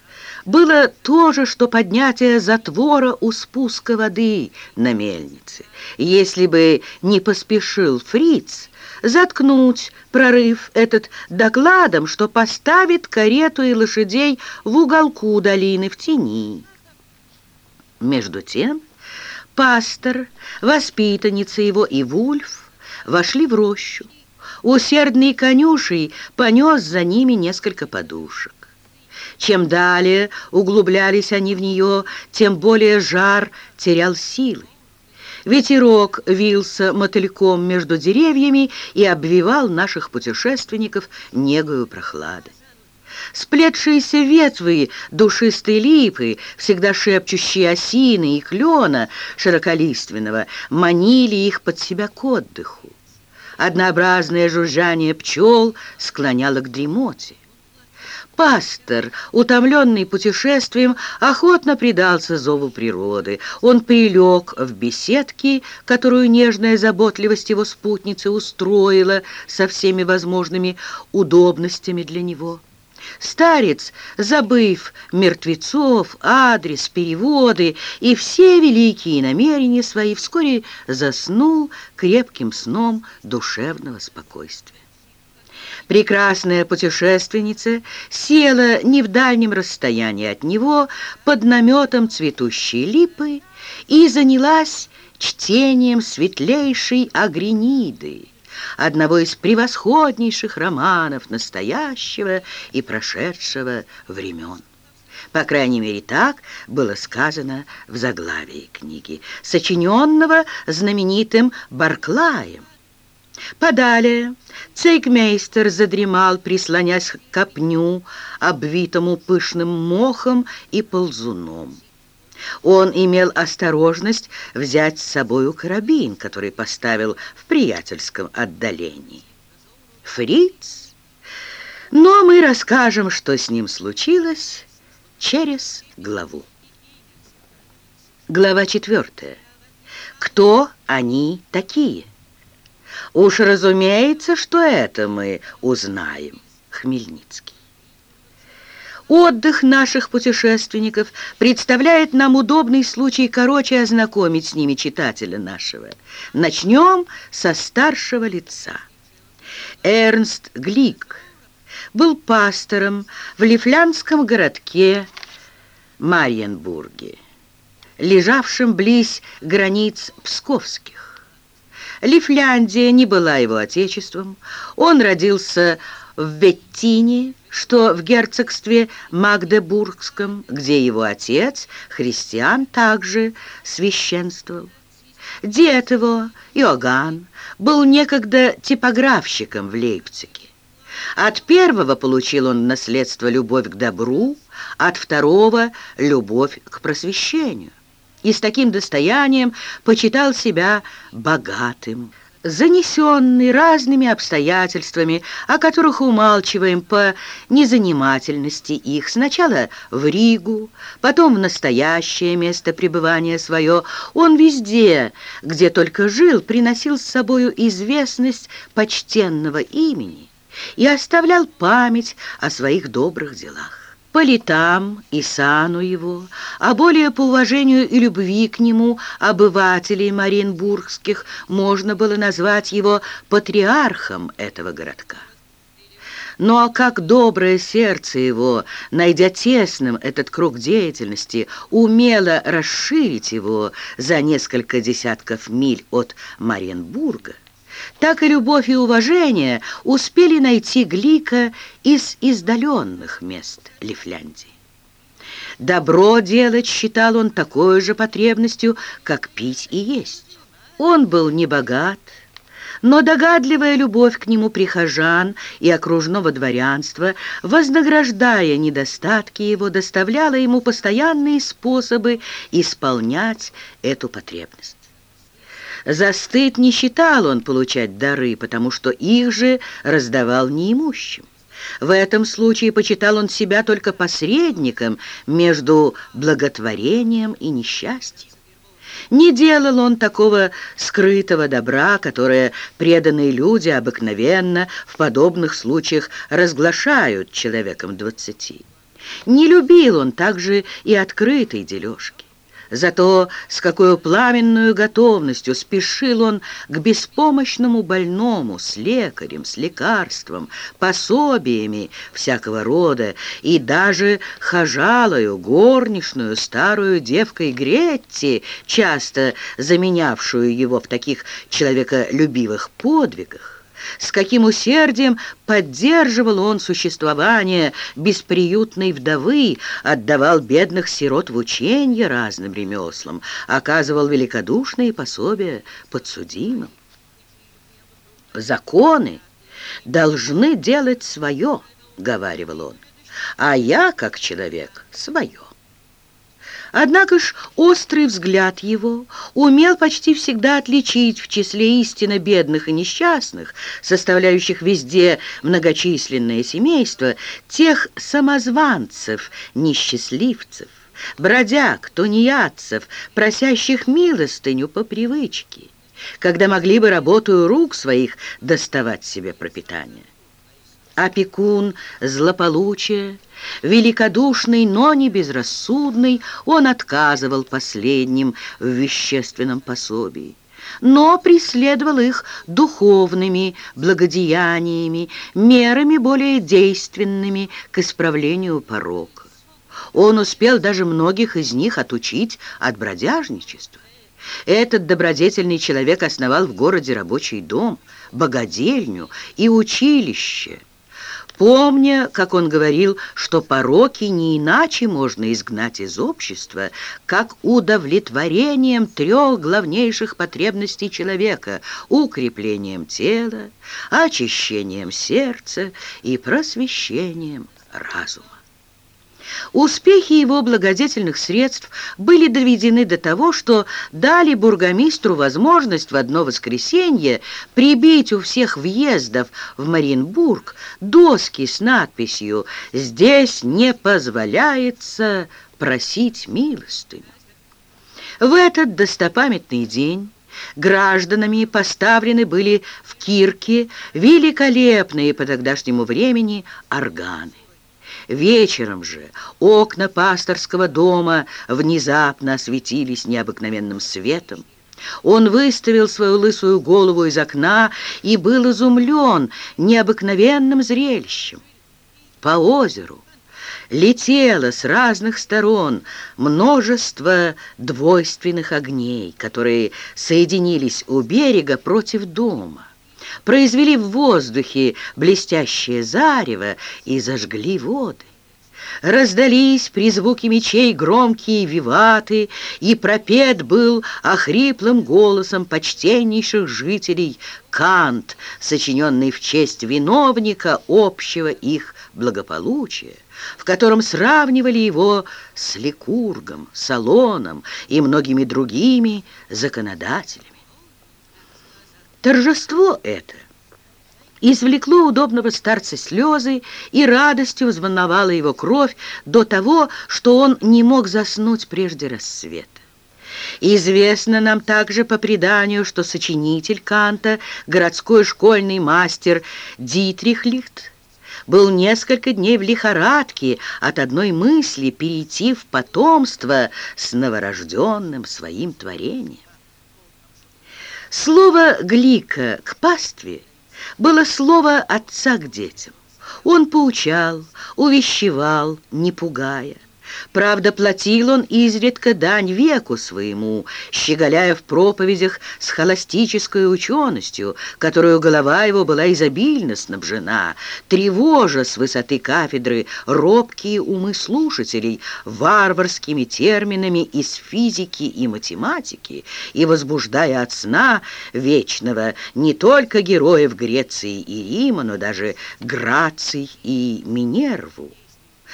было то же, что поднятие затвора у спуска воды на мельнице. Если бы не поспешил фриц заткнуть прорыв этот докладом, что поставит карету и лошадей в уголку долины в тени. Между тем пастор, воспитанница его и Вульф вошли в рощу. Усердный конюшей понес за ними несколько подушек. Чем далее углублялись они в нее, тем более жар терял силы. Ветерок вился мотыльком между деревьями и обвивал наших путешественников негою прохлады. Сплетшиеся ветвы душистой липы, всегда шепчущие осины и клена широколиственного, манили их под себя к отдыху. Однообразное жужжание пчел склоняло к дремоте. Пастор, утомленный путешествием, охотно предался зову природы. Он прилег в беседке, которую нежная заботливость его спутницы устроила со всеми возможными удобностями для него. Старец, забыв мертвецов, адрес, переводы и все великие намерения свои, вскоре заснул крепким сном душевного спокойствия. Прекрасная путешественница села не в дальнем расстоянии от него под наметом цветущей липы и занялась чтением светлейшей Агрениды, одного из превосходнейших романов настоящего и прошедшего времен. По крайней мере, так было сказано в заглавии книги, сочиненного знаменитым Барклаем, Подалее цейкмейстер задремал, прислонясь к копню, обвитому пышным мохом и ползуном. Он имел осторожность взять с собою карабин, который поставил в приятельском отдалении. Фриц Но мы расскажем, что с ним случилось через главу. Глава четвертая. Кто они такие? Уж разумеется, что это мы узнаем. Хмельницкий. Отдых наших путешественников представляет нам удобный случай короче ознакомить с ними читателя нашего. Начнем со старшего лица. Эрнст Глик был пастором в лифлянском городке Марьенбурге, лежавшем близ границ псковских. Лифляндия не была его отечеством. Он родился в Веттине, что в герцогстве Магдебургском, где его отец, христиан, также священствовал. Дед его, Иоганн, был некогда типографщиком в Лейпциге. От первого получил он наследство любовь к добру, от второго — любовь к просвещению. И с таким достоянием почитал себя богатым занесенный разными обстоятельствами, о которых умалчиваем по незанимательности их, сначала в Ригу, потом в настоящее место пребывания свое, он везде, где только жил, приносил с собою известность почтенного имени и оставлял память о своих добрых делах по летам и сану его, а более по уважению и любви к нему обывателей Маринбургских можно было назвать его патриархом этого городка. Но ну, а как доброе сердце его, найдя тесным этот круг деятельности, умело расширить его за несколько десятков миль от Маренбурга, так и любовь и уважение успели найти Глика из издаленных мест Лифляндии. Добро делать считал он такой же потребностью, как пить и есть. Он был не богат, но догадливая любовь к нему прихожан и окружного дворянства, вознаграждая недостатки его, доставляла ему постоянные способы исполнять эту потребность. За стыд не считал он получать дары, потому что их же раздавал неимущим. В этом случае почитал он себя только посредником между благотворением и несчастьем. Не делал он такого скрытого добра, которое преданные люди обыкновенно в подобных случаях разглашают человеком двадцати. Не любил он также и открытой дележки. Зато с какой пламенную готовностью спешил он к беспомощному больному с лекарем, с лекарством, пособиями всякого рода и даже хожалою, горничную, старую девкой Гретти, часто заменявшую его в таких человеколюбивых подвигах. С каким усердием поддерживал он существование бесприютной вдовы, отдавал бедных сирот в ученье разным ремеслам, оказывал великодушные пособия подсудимым. «Законы должны делать свое», — говаривал он, «а я, как человек, свое». Однако ж острый взгляд его умел почти всегда отличить в числе истинно бедных и несчастных, составляющих везде многочисленное семейство, тех самозванцев, несчастливцев, бродяг, тунеядцев, просящих милостыню по привычке, когда могли бы работу рук своих доставать себе пропитание. Опекун злополучия, великодушный, но не безрассудный, он отказывал последним в вещественном пособии но преследовал их духовными благодеяниями, мерами более действенными к исправлению порока. Он успел даже многих из них отучить от бродяжничества. Этот добродетельный человек основал в городе рабочий дом, богадельню и училище – помня, как он говорил, что пороки не иначе можно изгнать из общества, как удовлетворением трех главнейших потребностей человека – укреплением тела, очищением сердца и просвещением разума. Успехи его благодетельных средств были доведены до того, что дали бургомистру возможность в одно воскресенье прибить у всех въездов в Маринбург доски с надписью «Здесь не позволяется просить милостыню». В этот достопамятный день гражданами поставлены были в Кирке великолепные по тогдашнему времени органы. Вечером же окна пасторского дома внезапно осветились необыкновенным светом. Он выставил свою лысую голову из окна и был изумлен необыкновенным зрелищем. По озеру летело с разных сторон множество двойственных огней, которые соединились у берега против дома произвели в воздухе блестящее зарево и зажгли воды. Раздались при звуке мечей громкие виваты, и пропет был охриплым голосом почтеннейших жителей кант, сочиненный в честь виновника общего их благополучия, в котором сравнивали его с Ликургом, Салоном и многими другими законодателями. Торжество это извлекло удобного старца слезы и радостью взволновала его кровь до того, что он не мог заснуть прежде рассвета. Известно нам также по преданию, что сочинитель Канта, городской школьный мастер Дитрих Лихт, был несколько дней в лихорадке от одной мысли перейти в потомство с новорожденным своим творением. Слово «глика» к пастве было слово отца к детям. Он поучал, увещевал, не пугая. Правда, платил он изредка дань веку своему, щеголяя в проповедях с холостической ученостью, которую голова его была изобильно снабжена, тревожа с высоты кафедры робкие умы слушателей варварскими терминами из физики и математики и возбуждая от сна вечного не только героев Греции и Рима, но даже Граций и Минерву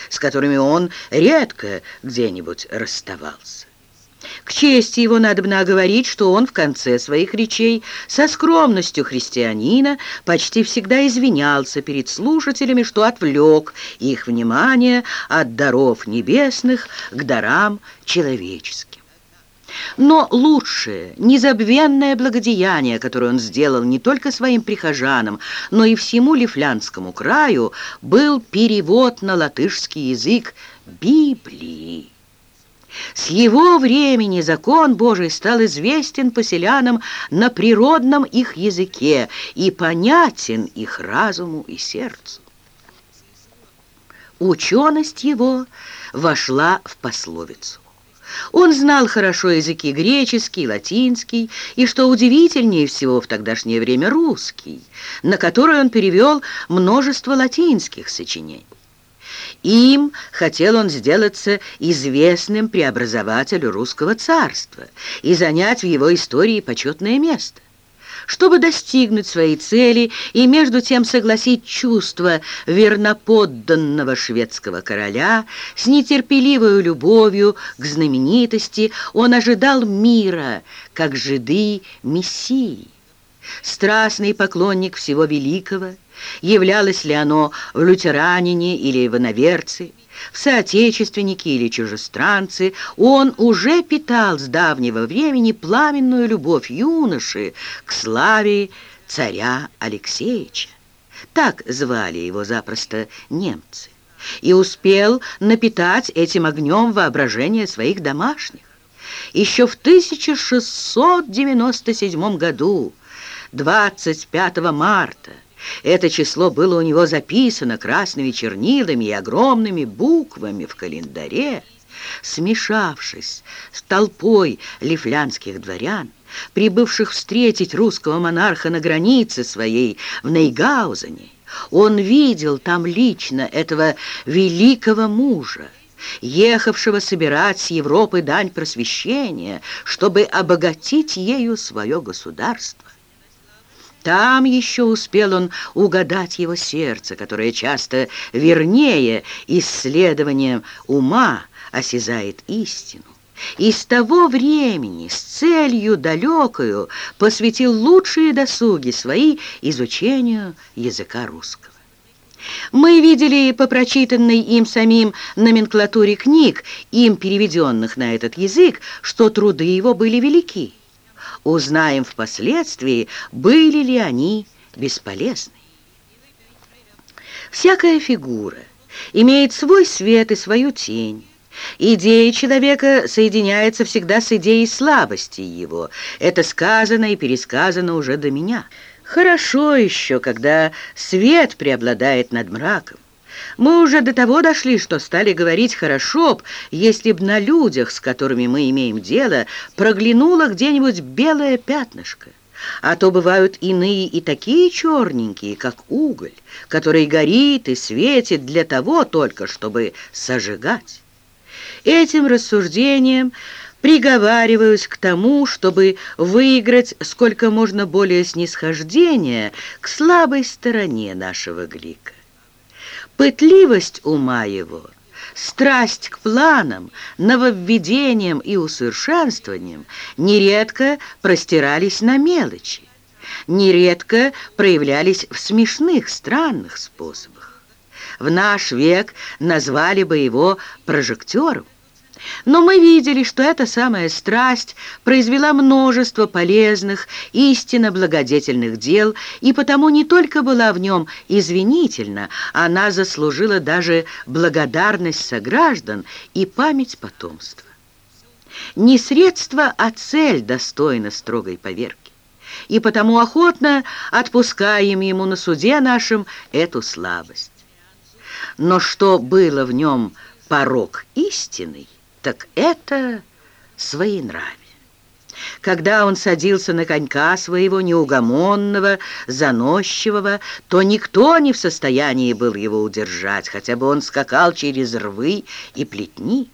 с которыми он редко где-нибудь расставался. К чести его надо бы говорить, что он в конце своих речей со скромностью христианина почти всегда извинялся перед слушателями, что отвлек их внимание от даров небесных к дарам человеческим. Но лучшее, незабвенное благодеяние, которое он сделал не только своим прихожанам, но и всему Лифлянскому краю, был перевод на латышский язык Библии. С его времени закон Божий стал известен поселянам на природном их языке и понятен их разуму и сердцу. Ученость его вошла в пословицу. Он знал хорошо языки греческий, латинский и, что удивительнее всего в тогдашнее время, русский, на который он перевел множество латинских сочинений. Им хотел он сделаться известным преобразователю русского царства и занять в его истории почетное место чтобы достигнуть своей цели и между тем согласить чувства верноподданного шведского короля с нетерпеливой любовью к знаменитости, он ожидал мира, как жиды Мессии. Страстный поклонник всего великого, являлось ли оно в лютеранине или в иноверце, в соотечественники или чужестранцы, он уже питал с давнего времени пламенную любовь юноши к славе царя Алексеевича. Так звали его запросто немцы. И успел напитать этим огнем воображение своих домашних. Еще в 1697 году, 25 марта, это число было у него записано красными чернилами и огромными буквами в календаре. Смешавшись с толпой лифлянских дворян, прибывших встретить русского монарха на границе своей в Нейгаузене, он видел там лично этого великого мужа, ехавшего собирать с Европы дань просвещения, чтобы обогатить ею свое государство. Там еще успел он угадать его сердце, которое часто вернее исследованием ума осязает истину. И с того времени с целью далекою посвятил лучшие досуги свои изучению языка русского. Мы видели по прочитанной им самим номенклатуре книг, им переведенных на этот язык, что труды его были велики. Узнаем впоследствии, были ли они бесполезны. Всякая фигура имеет свой свет и свою тень. Идея человека соединяется всегда с идеей слабости его. Это сказано и пересказано уже до меня. Хорошо еще, когда свет преобладает над мраком. Мы уже до того дошли, что стали говорить хорошо б, если б на людях, с которыми мы имеем дело, проглянуло где-нибудь белое пятнышко. А то бывают иные и такие черненькие, как уголь, который горит и светит для того только, чтобы сожигать. Этим рассуждением приговариваюсь к тому, чтобы выиграть сколько можно более снисхождения к слабой стороне нашего Глика. Пытливость ума его, страсть к планам, нововведениям и усовершенствованиям нередко простирались на мелочи, нередко проявлялись в смешных, странных способах. В наш век назвали бы его прожектором. Но мы видели, что эта самая страсть произвела множество полезных, истинно благодетельных дел, и потому не только была в нем извинительна, она заслужила даже благодарность сограждан и память потомства. Не средство, а цель достойна строгой поверки, и потому охотно отпускаем ему на суде нашем эту слабость. Но что было в нем порог истинный, так это своенравие. Когда он садился на конька своего неугомонного, заносчивого, то никто не в состоянии был его удержать, хотя бы он скакал через рвы и плетни.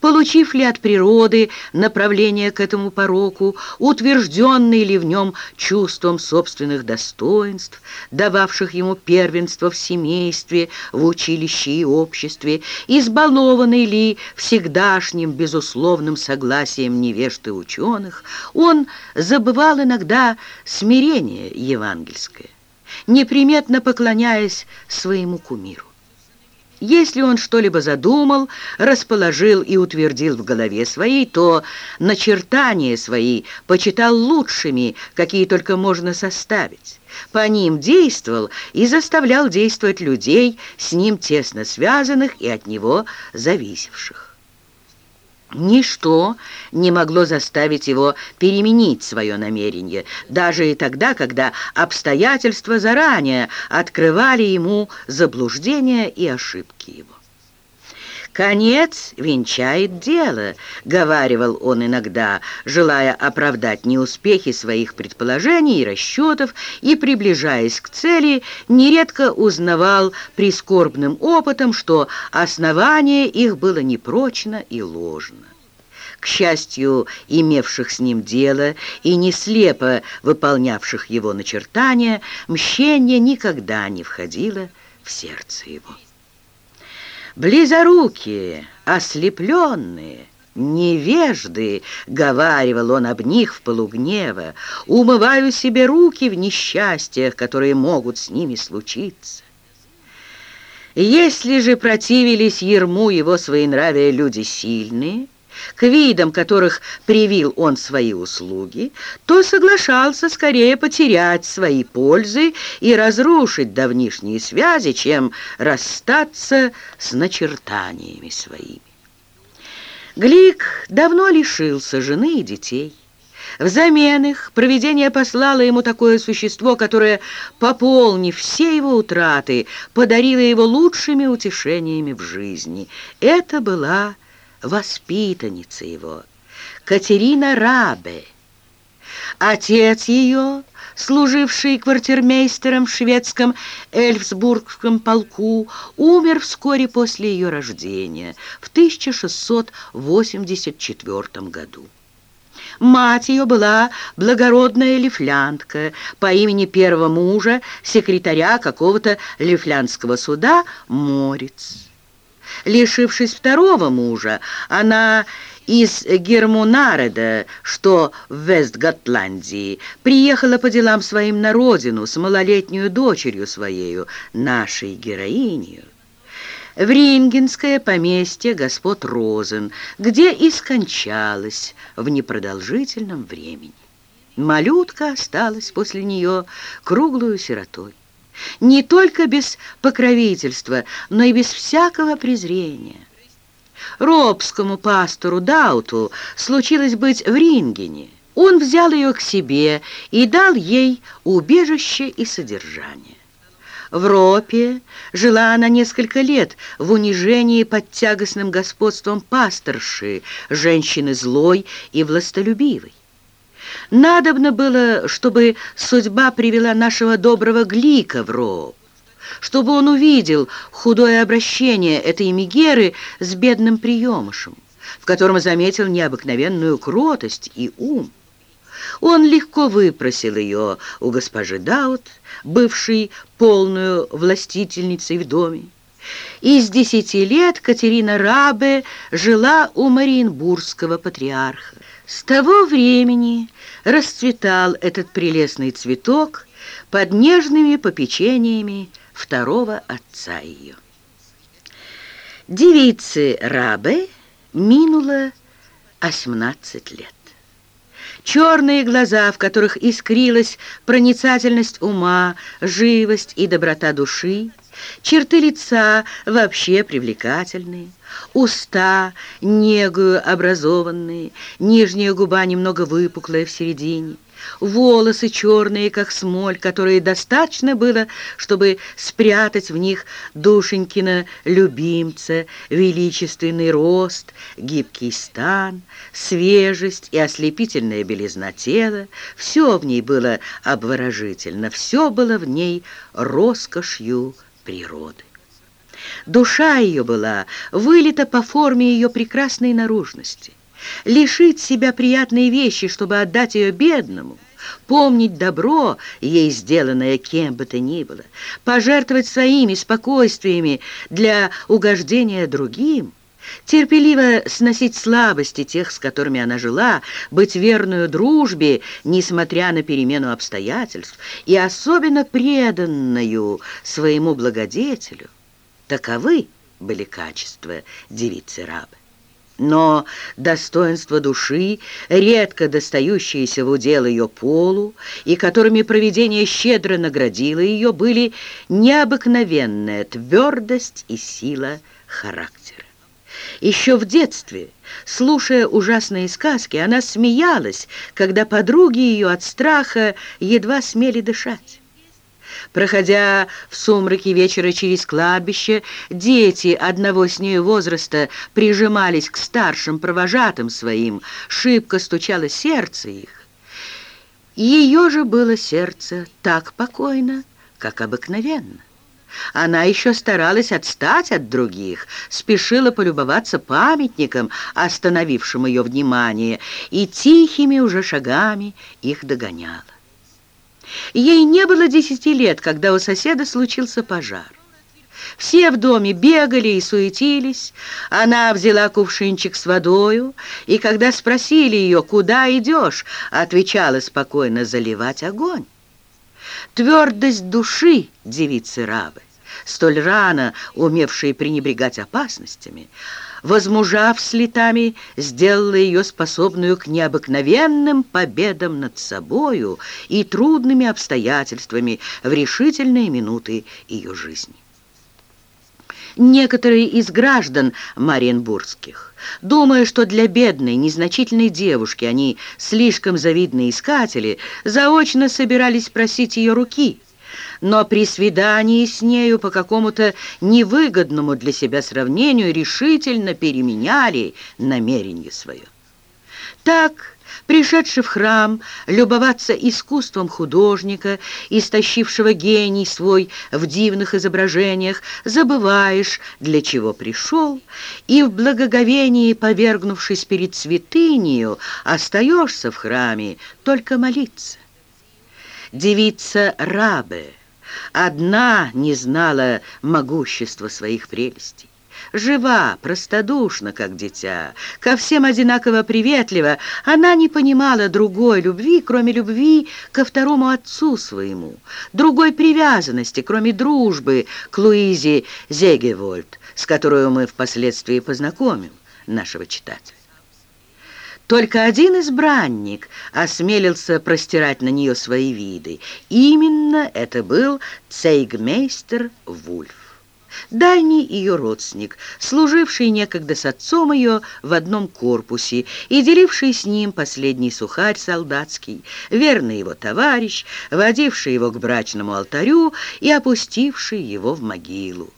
Получив ли от природы направление к этому пороку, утвержденный ли в нем чувством собственных достоинств, дававших ему первенство в семействе, в училище и обществе, избалованный ли всегдашним безусловным согласием невежд и ученых, он забывал иногда смирение евангельское, неприметно поклоняясь своему кумиру. Если он что-либо задумал, расположил и утвердил в голове своей, то начертания свои почитал лучшими, какие только можно составить. По ним действовал и заставлял действовать людей, с ним тесно связанных и от него зависевших. Ничто не могло заставить его переменить свое намерение, даже и тогда, когда обстоятельства заранее открывали ему заблуждения и ошибки его. «Конец венчает дело», — говаривал он иногда, желая оправдать неуспехи своих предположений и расчетов, и, приближаясь к цели, нередко узнавал прискорбным опытом, что основание их было непрочно и ложно. К счастью, имевших с ним дело и не слепо выполнявших его начертания, мщение никогда не входило в сердце его близорукие, ослепленные, невежды, говаривал он об них в полугнева, умываю себе руки в несчастьях, которые могут с ними случиться. Если же противились ерму его своенравия люди сильные, к видам которых привил он свои услуги, то соглашался скорее потерять свои пользы и разрушить давнишние связи, чем расстаться с начертаниями своими. Глик давно лишился жены и детей. Взамен их провидение послало ему такое существо, которое, пополнив все его утраты, подарило его лучшими утешениями в жизни. Это была воспитанница его, Катерина Рабе. Отец ее, служивший квартирмейстером в шведском Эльфсбургском полку, умер вскоре после ее рождения, в 1684 году. Мать ее была благородная лифлянтка по имени первого мужа, секретаря какого-то лифлянского суда Морец. Лишившись второго мужа, она из Гермунареда, что в Вестготландии, приехала по делам своим на родину с малолетнюю дочерью своею, нашей героинью в Рингенское поместье господ Розен, где и скончалась в непродолжительном времени. Малютка осталась после нее круглую сиротой. Не только без покровительства, но и без всякого презрения. Робскому пастору Дауту случилось быть в Рингене. Он взял ее к себе и дал ей убежище и содержание. В Ропе жила она несколько лет в унижении под тягостным господством пасторши, женщины злой и властолюбивой. Надобно было, чтобы судьба привела нашего доброго Глика в Роп, чтобы он увидел худое обращение этой Мегеры с бедным приемышем, в котором заметил необыкновенную кротость и ум. Он легко выпросил ее у госпожи Даут, бывшей полную властительницей в доме. И с десяти лет Катерина Рабе жила у Мариенбургского патриарха. С того времени расцветал этот прелестный цветок под нежными попечениями второго отца ее. Девице Рабе минуло 18 лет. Черные глаза, в которых искрилась проницательность ума, живость и доброта души, черты лица вообще привлекательные, уста негую образованные, нижняя губа немного выпуклая в середине, волосы черные, как смоль, которые достаточно было, чтобы спрятать в них душенькина любимца, величественный рост, гибкий стан, свежесть и ослепительная белизна тела. Все в ней было обворожительно, все было в ней роскошью природы. Душа ее была вылита по форме ее прекрасной наружности лишить себя приятной вещи, чтобы отдать ее бедному, помнить добро, ей сделанное кем бы то ни было, пожертвовать своими спокойствиями для угождения другим, терпеливо сносить слабости тех, с которыми она жила, быть верную дружбе, несмотря на перемену обстоятельств, и особенно преданную своему благодетелю. Таковы были качества девицы Рабы. Но достоинство души, редко достающиеся в удел ее полу, и которыми провидение щедро наградило ее, были необыкновенная твердость и сила характера. Еще в детстве, слушая ужасные сказки, она смеялась, когда подруги ее от страха едва смели дышать. Проходя в сумраке вечера через кладбище, дети одного с нею возраста прижимались к старшим провожатым своим, шибко стучало сердце их. Ее же было сердце так покойно, как обыкновенно. Она еще старалась отстать от других, спешила полюбоваться памятником, остановившим ее внимание, и тихими уже шагами их догоняла. Ей не было десяти лет, когда у соседа случился пожар. Все в доме бегали и суетились. Она взяла кувшинчик с водою, и когда спросили ее, куда идешь, отвечала спокойно заливать огонь. Твердость души девицы Равы, столь рано умевшей пренебрегать опасностями, возмужав с летами, сделала ее способную к необыкновенным победам над собою и трудными обстоятельствами в решительные минуты ее жизни. Некоторые из граждан Мариенбургских, думая, что для бедной, незначительной девушки они слишком завидные искатели, заочно собирались просить ее руки – но при свидании с нею по какому-то невыгодному для себя сравнению решительно переменяли намерение свое. Так Пришедший в храм любоваться искусством художника, истощившего гений свой в дивных изображениях, забываешь, для чего пришел, и в благоговении, повергнувшись перед святынею, остаешься в храме только молиться. Девица Рабе одна не знала могущества своих прелестей жива, простодушна, как дитя, ко всем одинаково приветлива, она не понимала другой любви, кроме любви ко второму отцу своему, другой привязанности, кроме дружбы к Луизе Зегевольд, с которой мы впоследствии познакомим нашего читателя. Только один избранник осмелился простирать на нее свои виды. Именно это был цейгмейстер Вульф дальний ее родственник, служивший некогда с отцом ее в одном корпусе и деливший с ним последний сухарь солдатский, верный его товарищ, водивший его к брачному алтарю и опустивший его в могилу.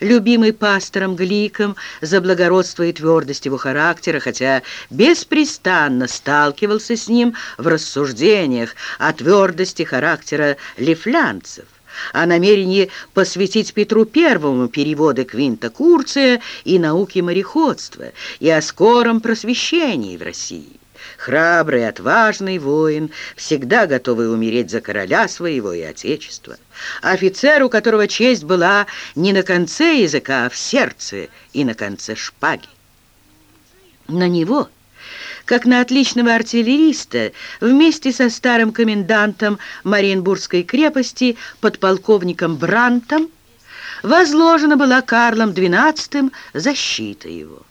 Любимый пастором Гликом за благородство и твердость его характера, хотя беспрестанно сталкивался с ним в рассуждениях о твердости характера лифлянцев о намерении посвятить Петру Первому переводы Квинта Курция и науки мореходства, и о скором просвещении в России. Храбрый, отважный воин, всегда готовый умереть за короля своего и отечества. Офицер, у которого честь была не на конце языка, а в сердце и на конце шпаги. На него как на отличного артиллериста, вместе со старым комендантом Мариенбургской крепости, подполковником Брантом, возложена была Карлом XII защита его.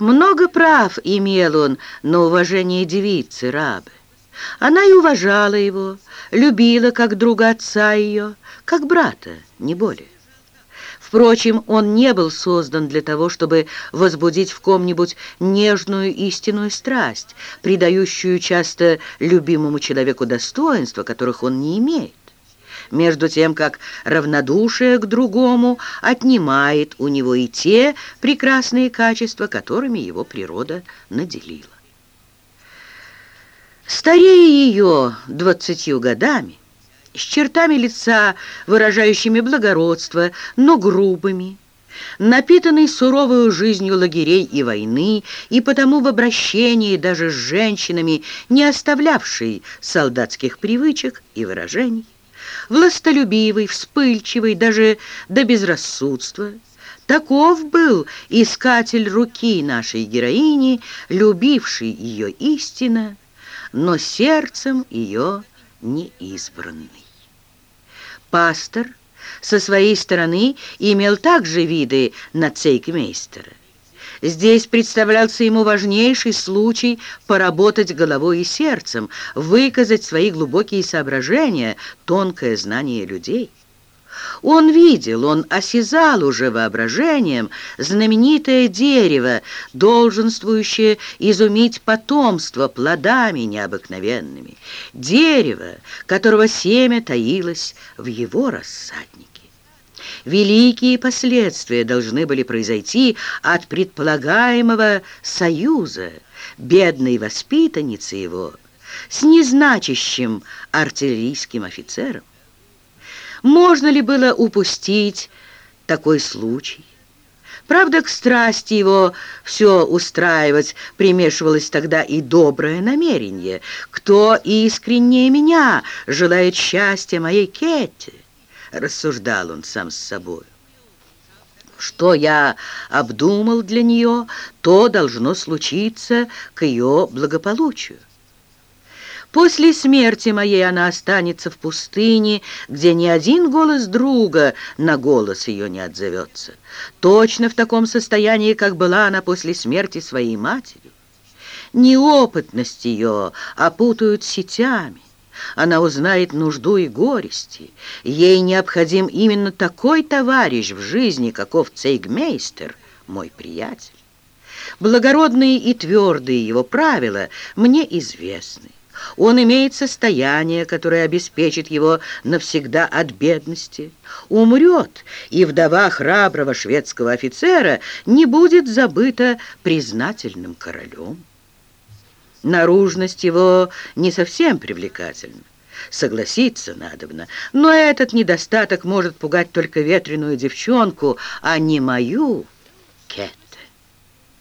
Много прав имел он на уважение девицы Рабы. Она и уважала его, любила как друга отца ее, как брата, не более. Впрочем, он не был создан для того, чтобы возбудить в ком-нибудь нежную истинную страсть, придающую часто любимому человеку достоинства, которых он не имеет между тем как равнодушие к другому отнимает у него и те прекрасные качества, которыми его природа наделила. Старее ее двадцатью годами, с чертами лица, выражающими благородство, но грубыми, напитанный суровой жизнью лагерей и войны, и потому в обращении даже с женщинами, не оставлявший солдатских привычек и выражений, властолюбивый, вспыльчивый, даже до безрассудства, Таков был искатель руки нашей героини, любивший ее истинно, но сердцем ее неизбранный. Пастор со своей стороны имел также виды на цейкмейстера. Здесь представлялся ему важнейший случай поработать головой и сердцем, выказать свои глубокие соображения, тонкое знание людей. Он видел, он осязал уже воображением знаменитое дерево, долженствующее изумить потомство плодами необыкновенными, дерево, которого семя таилось в его рассаднике. Великие последствия должны были произойти от предполагаемого союза бедной воспитанницы его с незначащим артиллерийским офицером. Можно ли было упустить такой случай? Правда, к страсти его все устраивать примешивалось тогда и доброе намерение. Кто искреннее меня желает счастья моей Кетти? Рассуждал он сам с собой. Что я обдумал для нее, то должно случиться к ее благополучию. После смерти моей она останется в пустыне, где ни один голос друга на голос ее не отзовется. Точно в таком состоянии, как была она после смерти своей матери. Неопытность ее опутают сетями. Она узнает нужду и горести. Ей необходим именно такой товарищ в жизни, каков цейгмейстер, мой приятель. Благородные и твердые его правила мне известны. Он имеет состояние, которое обеспечит его навсегда от бедности. Умрет, и вдова храброго шведского офицера не будет забыта признательным королем. Наружность его не совсем привлекательна. Согласиться надобно, но этот недостаток может пугать только ветреную девчонку, а не мою Кэт.